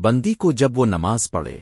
بندی کو جب وہ نماز پڑھے۔